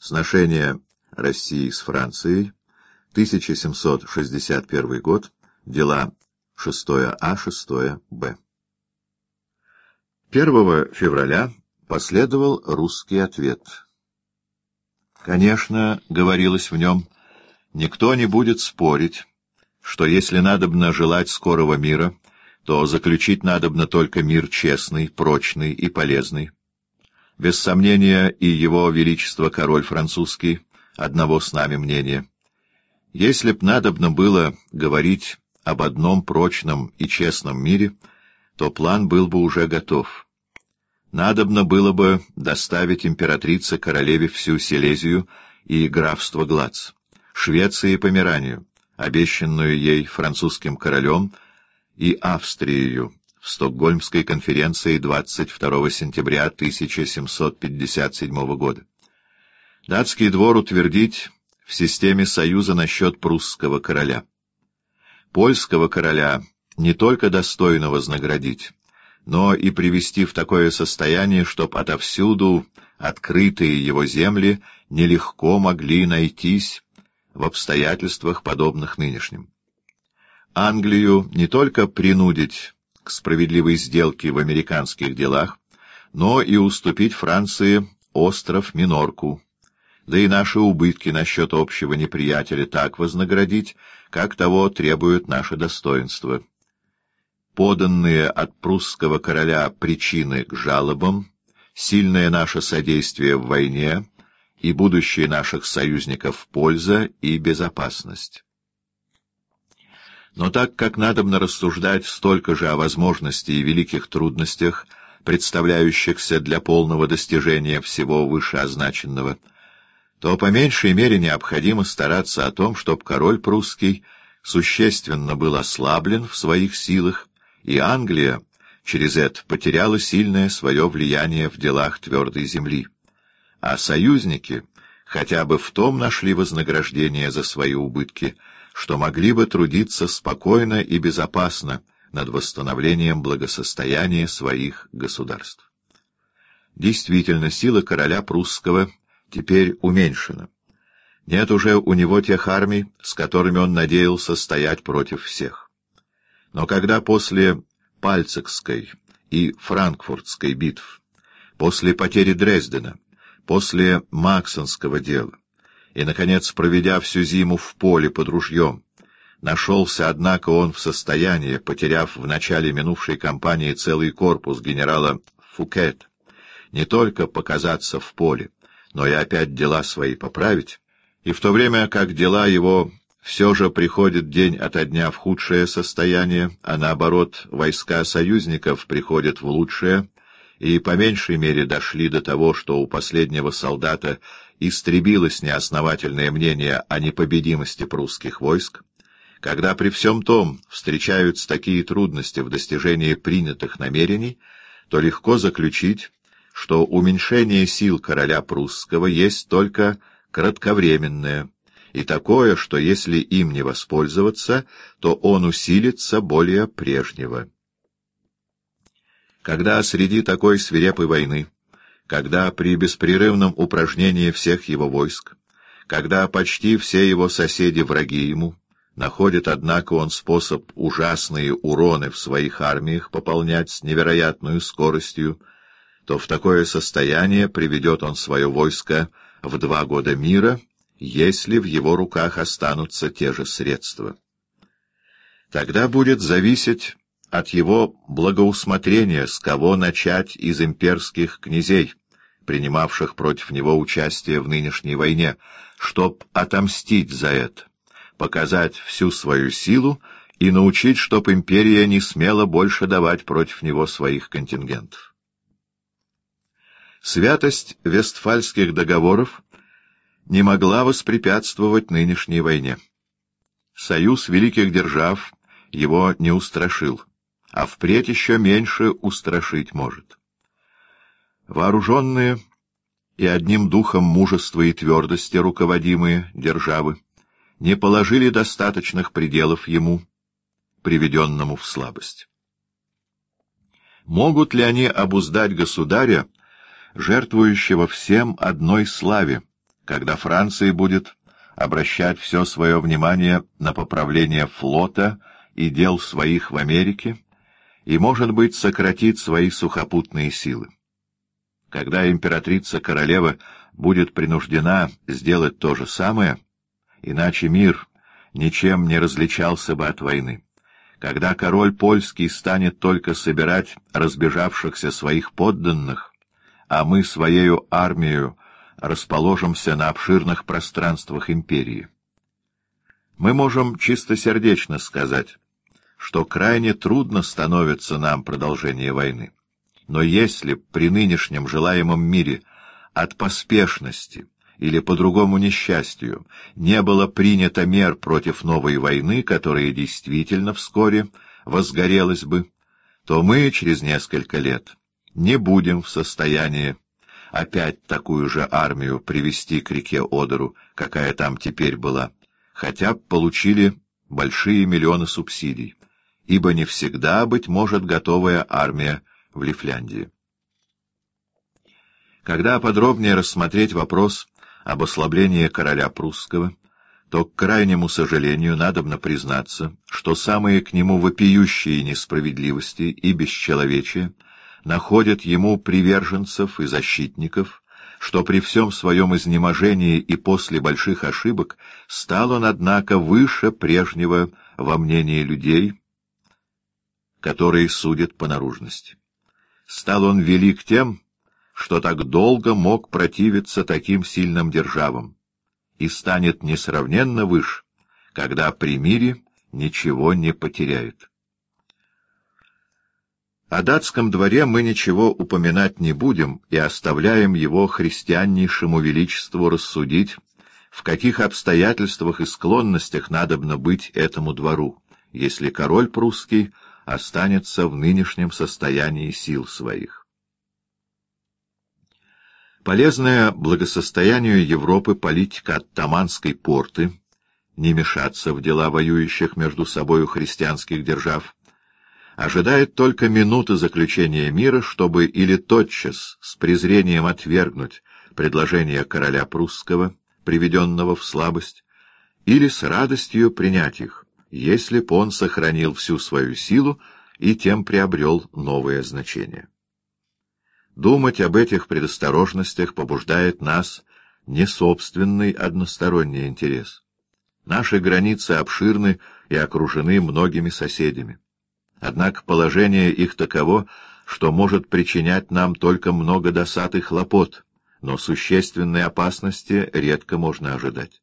Сношение России с Францией, 1761 год, дела 6А, 6Б. 1 февраля последовал русский ответ. Конечно, говорилось в нем, никто не будет спорить, что если надобно желать скорого мира, то заключить надобно только мир честный, прочный и полезный. Без сомнения и его величество король французский одного с нами мнения. Если б надобно было говорить об одном прочном и честном мире, то план был бы уже готов. Надобно было бы доставить императрице-королеве всю Силезию и графство Глац, Швецию и Померанию, обещанную ей французским королем, и Австрию в Стокгольмской конференции 22 сентября 1757 года. Датский двор утвердить в системе союза насчет прусского короля. Польского короля не только достойно вознаградить, но и привести в такое состояние, чтоб отовсюду открытые его земли нелегко могли найтись в обстоятельствах, подобных нынешним. Англию не только принудить справедливой сделке в американских делах, но и уступить Франции остров Минорку, да и наши убытки насчет общего неприятеля так вознаградить, как того требует наше достоинство. Поданные от прусского короля причины к жалобам, сильное наше содействие в войне и будущее наших союзников польза и безопасность. Но так как надобно рассуждать столько же о возможности и великих трудностях, представляющихся для полного достижения всего вышеозначенного, то по меньшей мере необходимо стараться о том, чтобы король прусский существенно был ослаблен в своих силах, и Англия через это потеряла сильное свое влияние в делах твердой земли. А союзники хотя бы в том нашли вознаграждение за свои убытки, что могли бы трудиться спокойно и безопасно над восстановлением благосостояния своих государств. Действительно, сила короля прусского теперь уменьшена. Нет уже у него тех армий, с которыми он надеялся стоять против всех. Но когда после Пальцикской и Франкфуртской битв, после потери Дрездена, после Максонского дела и, наконец, проведя всю зиму в поле под ружьем, нашелся, однако, он в состоянии, потеряв в начале минувшей кампании целый корпус генерала Фукет, не только показаться в поле, но и опять дела свои поправить, и в то время как дела его все же приходят день ото дня в худшее состояние, а наоборот, войска союзников приходят в лучшее, и по меньшей мере дошли до того, что у последнего солдата истребилось неосновательное мнение о непобедимости прусских войск, когда при всем том встречаются такие трудности в достижении принятых намерений, то легко заключить, что уменьшение сил короля прусского есть только кратковременное, и такое, что если им не воспользоваться, то он усилится более прежнего. Когда среди такой свирепой войны, когда при беспрерывном упражнении всех его войск, когда почти все его соседи враги ему, находит, однако, он способ ужасные уроны в своих армиях пополнять с невероятной скоростью, то в такое состояние приведет он свое войско в два года мира, если в его руках останутся те же средства. Тогда будет зависеть от его благоусмотрения, с кого начать из имперских князей, принимавших против него участие в нынешней войне, чтоб отомстить за это, показать всю свою силу и научить, чтоб империя не смела больше давать против него своих контингентов. Святость Вестфальских договоров не могла воспрепятствовать нынешней войне. Союз великих держав его не устрашил а впредь еще меньше устрашить может. Вооруженные и одним духом мужества и твердости руководимые державы не положили достаточных пределов ему, приведенному в слабость. Могут ли они обуздать государя, жертвующего всем одной славе, когда Франция будет обращать все свое внимание на поправление флота и дел своих в Америке, и, может быть, сократит свои сухопутные силы. Когда императрица-королева будет принуждена сделать то же самое, иначе мир ничем не различался бы от войны. Когда король польский станет только собирать разбежавшихся своих подданных, а мы своею армией расположимся на обширных пространствах империи. Мы можем чистосердечно сказать, что крайне трудно становится нам продолжение войны. Но если при нынешнем желаемом мире от поспешности или по другому несчастью не было принято мер против новой войны, которая действительно вскоре возгорелась бы, то мы через несколько лет не будем в состоянии опять такую же армию привести к реке Одеру, какая там теперь была, хотя получили большие миллионы субсидий, ибо не всегда, быть может, готовая армия в Лифляндии. Когда подробнее рассмотреть вопрос об ослаблении короля прусского, то, к крайнему сожалению, надобно признаться, что самые к нему вопиющие несправедливости и бесчеловечия находят ему приверженцев и защитников, что при всем своем изнеможении и после больших ошибок стал он, однако, выше прежнего во мнении людей, которые судят по наружности. Стал он велик тем, что так долго мог противиться таким сильным державам, и станет несравненно выше, когда при мире ничего не потеряет. О датском дворе мы ничего упоминать не будем и оставляем его христианнейшему величеству рассудить, в каких обстоятельствах и склонностях надобно быть этому двору, если король прусский останется в нынешнем состоянии сил своих. Полезная благосостоянию Европы политика оттаманской порты, не мешаться в дела воюющих между собою христианских держав, ожидает только минуты заключения мира, чтобы или тотчас с презрением отвергнуть предложение короля прусского, приведенного в слабость, или с радостью принять их, если б он сохранил всю свою силу и тем приобрел новое значение. Думать об этих предосторожностях побуждает нас не собственный односторонний интерес. Наши границы обширны и окружены многими соседями. Однако положение их таково, что может причинять нам только много досад и хлопот, но существенной опасности редко можно ожидать.